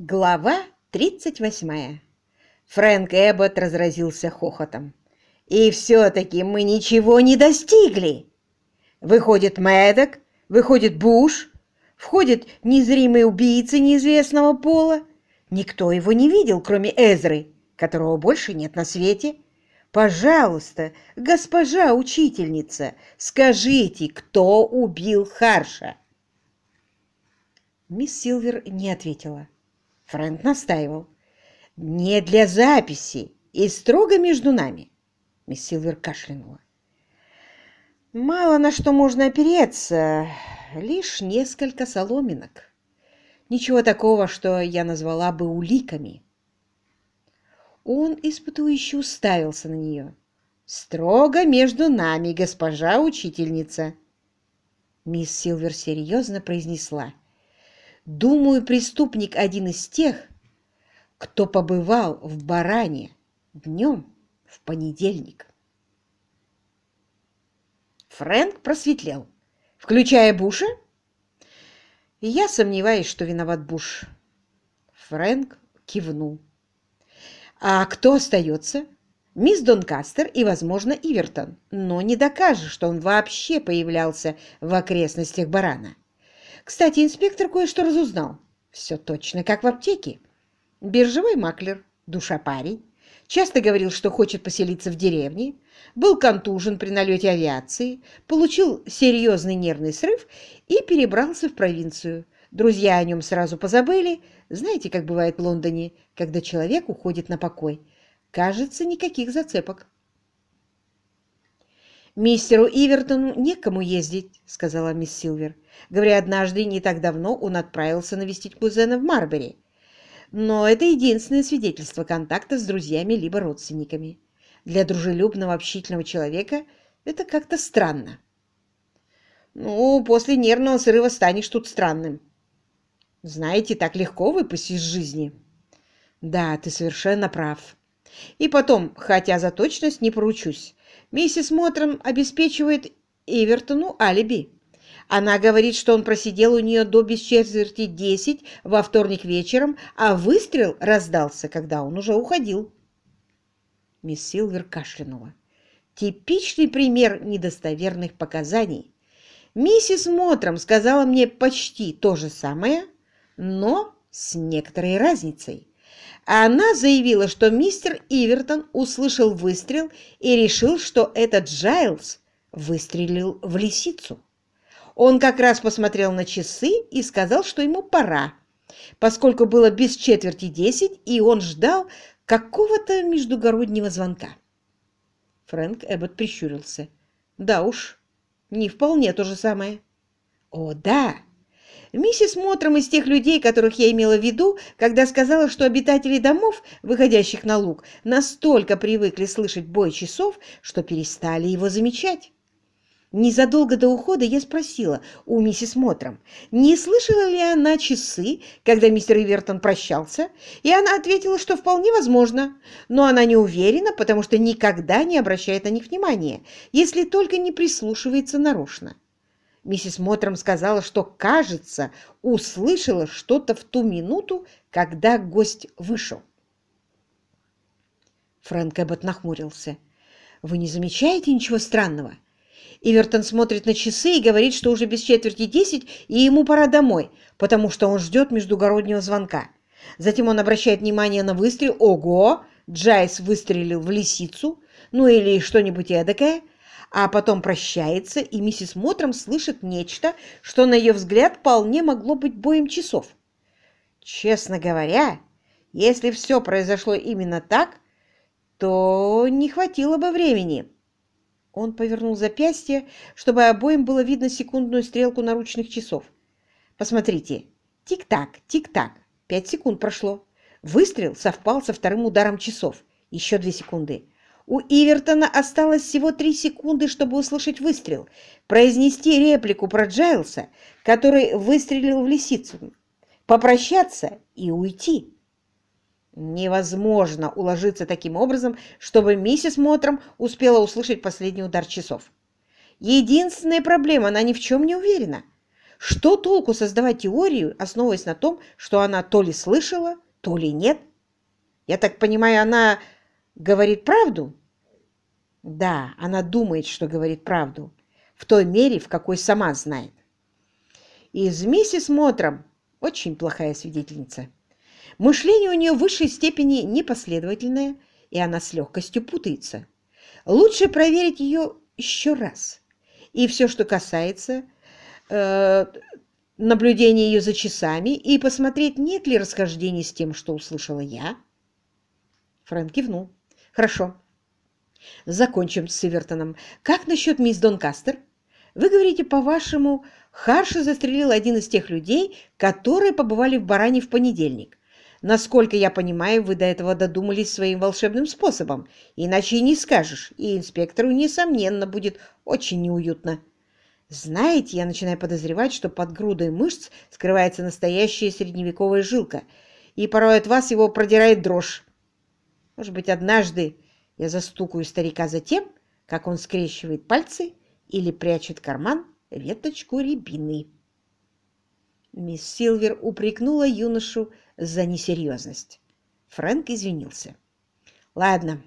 Глава 38. Фрэнк Эббот разразился хохотом. «И все-таки мы ничего не достигли!» Выходит Мэддок, выходит Буш, входит незримый убийца неизвестного пола. Никто его не видел, кроме Эзры, которого больше нет на свете. Пожалуйста, госпожа учительница, скажите, кто убил Харша?» Мисс Силвер не ответила. Фрэнк настаивал. «Не для записи и строго между нами!» Мисс Силвер кашлянула. «Мало на что можно опереться, лишь несколько соломинок. Ничего такого, что я назвала бы уликами». Он испытующе уставился на нее. «Строго между нами, госпожа учительница!» Мисс Силвер серьезно произнесла. Думаю, преступник один из тех, кто побывал в Баране днем в понедельник. Фрэнк просветлел. Включая Буша? Я сомневаюсь, что виноват Буш. Фрэнк кивнул. А кто остается? Мисс Донкастер и, возможно, Ивертон. Но не докажешь, что он вообще появлялся в окрестностях Барана. Кстати, инспектор кое-что разузнал. Все точно, как в аптеке. Биржевой маклер, душа парень, часто говорил, что хочет поселиться в деревне, был контужен при налете авиации, получил серьезный нервный срыв и перебрался в провинцию. Друзья о нем сразу позабыли. Знаете, как бывает в Лондоне, когда человек уходит на покой? Кажется, никаких зацепок. «Мистеру Ивертону некому ездить», — сказала мисс Силвер. Говоря, однажды, не так давно, он отправился навестить кузена в Марбери. Но это единственное свидетельство контакта с друзьями либо родственниками. Для дружелюбного, общительного человека это как-то странно. Ну, после нервного срыва станешь тут странным. Знаете, так легко выпасть из жизни. Да, ты совершенно прав. И потом, хотя за точность не поручусь, Миссис Мотром обеспечивает Эвертону алиби. Она говорит, что он просидел у нее до без четверти десять во вторник вечером, а выстрел раздался, когда он уже уходил. Мисс Силвер кашлянула. Типичный пример недостоверных показаний. Миссис Мотром сказала мне почти то же самое, но с некоторой разницей. Она заявила, что мистер Ивертон услышал выстрел и решил, что этот Джайлз выстрелил в лисицу. Он как раз посмотрел на часы и сказал, что ему пора, поскольку было без четверти десять, и он ждал какого-то междугороднего звонка. Фрэнк Эббот прищурился. «Да уж, не вполне то же самое». «О, да!» Миссис Мотром из тех людей, которых я имела в виду, когда сказала, что обитатели домов, выходящих на луг, настолько привыкли слышать бой часов, что перестали его замечать. Незадолго до ухода я спросила у миссис Мотром, не слышала ли она часы, когда мистер Ивертон прощался, и она ответила, что вполне возможно, но она не уверена, потому что никогда не обращает на них внимания, если только не прислушивается нарочно. Миссис Мотром сказала, что, кажется, услышала что-то в ту минуту, когда гость вышел. Фрэнк Эббот нахмурился. «Вы не замечаете ничего странного?» Ивертон смотрит на часы и говорит, что уже без четверти десять, и ему пора домой, потому что он ждет междугороднего звонка. Затем он обращает внимание на выстрел. Ого! Джайс выстрелил в лисицу, ну или что-нибудь эдакое а потом прощается, и миссис Мотром слышит нечто, что, на ее взгляд, вполне могло быть боем часов. Честно говоря, если все произошло именно так, то не хватило бы времени. Он повернул запястье, чтобы обоим было видно секундную стрелку наручных часов. Посмотрите. Тик-так, тик-так. Пять секунд прошло. Выстрел совпал со вторым ударом часов. Еще две секунды. У Ивертона осталось всего три секунды, чтобы услышать выстрел, произнести реплику про Джайлса, который выстрелил в лисицу, попрощаться и уйти. Невозможно уложиться таким образом, чтобы миссис Мотром успела услышать последний удар часов. Единственная проблема, она ни в чем не уверена. Что толку создавать теорию, основываясь на том, что она то ли слышала, то ли нет? Я так понимаю, она говорит правду? Да, она думает, что говорит правду, в той мере, в какой сама знает. Из миссис Мотром очень плохая свидетельница. Мышление у нее в высшей степени непоследовательное, и она с легкостью путается. Лучше проверить ее еще раз. И все, что касается э, наблюдения ее за часами, и посмотреть, нет ли расхождений с тем, что услышала я. Фрэнк кивнул. Хорошо. Закончим с Сивертоном. Как насчет мисс Донкастер? Вы говорите, по-вашему, Харши застрелил один из тех людей, которые побывали в Баране в понедельник. Насколько я понимаю, вы до этого додумались своим волшебным способом, иначе и не скажешь, и инспектору, несомненно, будет очень неуютно. Знаете, я начинаю подозревать, что под грудой мышц скрывается настоящая средневековая жилка, и порой от вас его продирает дрожь. Может быть, однажды я застукаю старика за тем, как он скрещивает пальцы или прячет в карман веточку рябины. Мисс Силвер упрекнула юношу за несерьезность. Фрэнк извинился. «Ладно,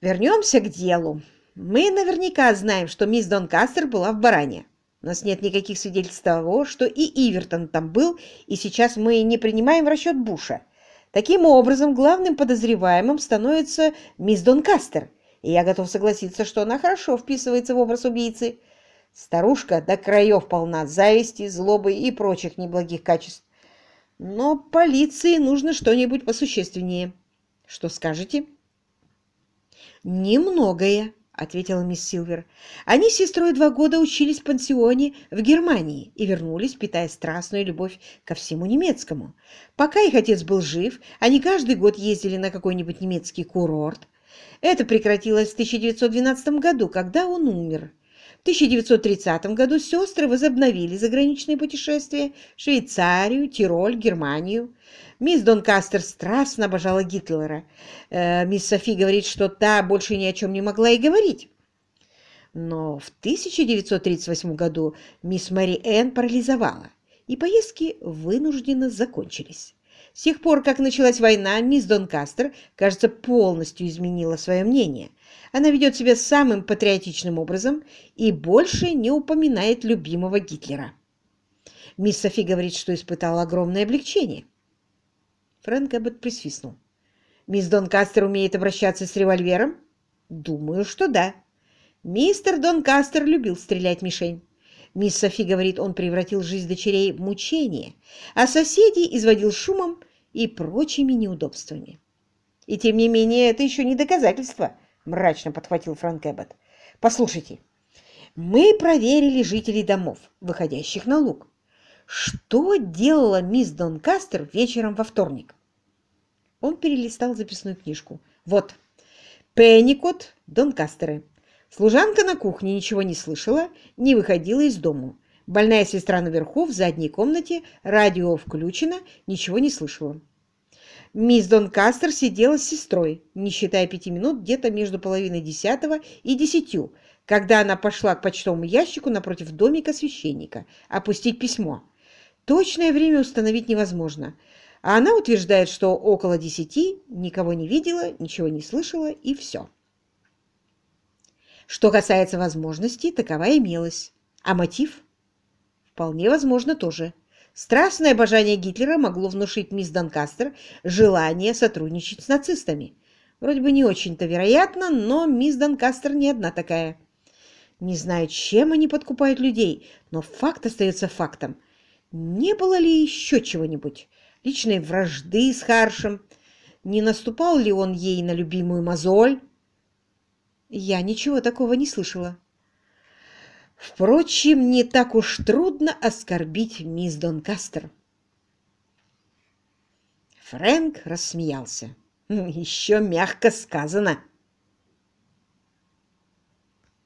вернемся к делу. Мы наверняка знаем, что мисс Донкастер была в Баране. У нас нет никаких свидетельств того, что и Ивертон там был, и сейчас мы не принимаем в расчет Буша. Таким образом, главным подозреваемым становится мисс Донкастер, и я готов согласиться, что она хорошо вписывается в образ убийцы. Старушка до краев полна зависти, злобы и прочих неблагих качеств. Но полиции нужно что-нибудь посущественнее. Что скажете? Немногое, ответила мисс Силвер. Они с сестрой два года учились в пансионе в Германии и вернулись, питая страстную любовь ко всему немецкому. Пока их отец был жив, они каждый год ездили на какой-нибудь немецкий курорт. Это прекратилось в 1912 году, когда он умер. В 1930 году сестры возобновили заграничные путешествия в Швейцарию, Тироль, Германию. Мисс Донкастер страстно обожала Гитлера. Э, мисс Софи говорит, что та больше ни о чем не могла и говорить. Но в 1938 году мисс Мэри Энн парализовала, и поездки вынужденно закончились. С тех пор, как началась война, мисс Донкастер, кажется, полностью изменила свое мнение – она ведет себя самым патриотичным образом и больше не упоминает любимого Гитлера. Мисс Софи говорит, что испытала огромное облегчение. Фрэнк Эббот присвистнул. «Мисс Донкастер умеет обращаться с револьвером?» «Думаю, что да». Мистер Донкастер любил стрелять мишень. Мисс Софи говорит, он превратил жизнь дочерей в мучение, а соседей изводил шумом и прочими неудобствами. И тем не менее, это еще не доказательство, — мрачно подхватил Фрэнк Эббот. «Послушайте, мы проверили жителей домов, выходящих на луг. Что делала мисс Донкастер вечером во вторник?» Он перелистал записную книжку. «Вот, Пенникот, Донкастеры. Служанка на кухне ничего не слышала, не выходила из дому. Больная сестра наверху, в задней комнате, радио включено, ничего не слышала. Мисс Донкастер сидела с сестрой, не считая пяти минут, где-то между половиной десятого и десятью, когда она пошла к почтовому ящику напротив домика священника опустить письмо. Точное время установить невозможно, а она утверждает, что около десяти никого не видела, ничего не слышала и все. Что касается возможностей, такова имелась. А мотив? Вполне возможно тоже. Страстное обожание Гитлера могло внушить мисс Донкастер желание сотрудничать с нацистами. Вроде бы не очень-то вероятно, но мисс Донкастер не одна такая. Не знаю, чем они подкупают людей, но факт остается фактом. Не было ли еще чего-нибудь? Личной вражды с Харшем? Не наступал ли он ей на любимую мозоль? Я ничего такого не слышала. Впрочем, не так уж трудно оскорбить мисс Донкастер. Фрэнк рассмеялся. «Еще мягко сказано»,